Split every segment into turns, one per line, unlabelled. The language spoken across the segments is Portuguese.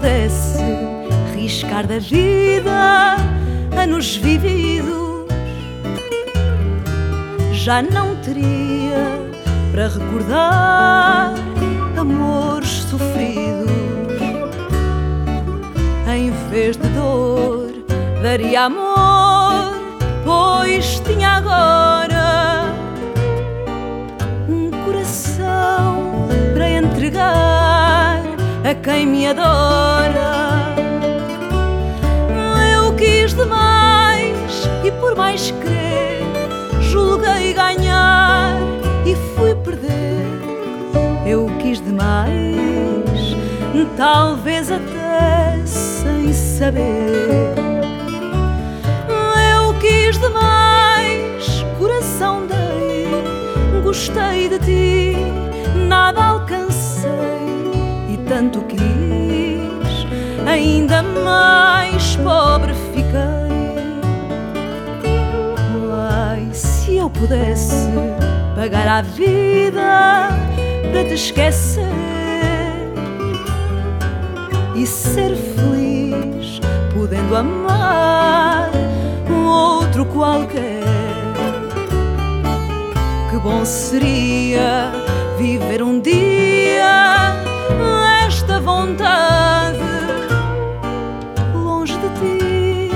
pudesse riscar da vida anos vividos, já não teria para recordar amores sofridos. Em vez de dor, daria amor, pois tinha agora um coração para entregar a quem me adora. Eu quis demais e por mais querer julguei ganhar e fui perder. Eu quis demais, talvez até sem saber. Eu quis demais, coração dei, gostei de ti, nada alcancei tanto quis, ainda mais pobre fiquei. Ai, se eu pudesse pagar a vida para te esquecer e ser feliz, podendo amar um outro qualquer. Que bom seria viver um dia vontade longe de ti,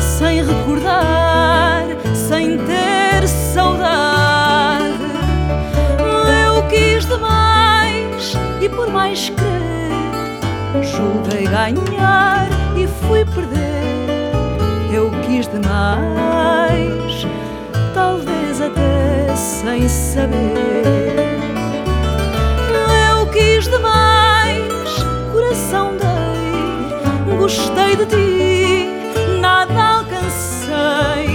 sem recordar, sem ter saudade. Eu quis demais e por mais querer, julguei ganhar e fui perder. Eu quis demais, gostei de ti, nada alcancei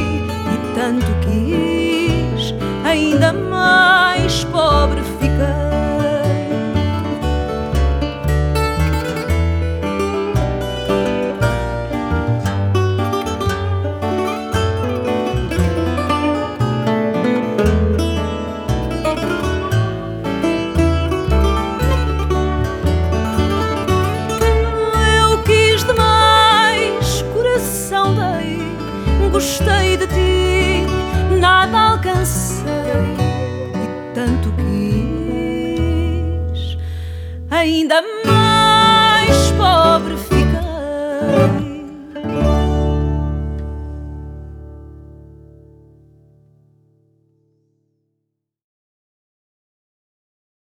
e tanto quis, ainda mais ainda mais pobre fiquei.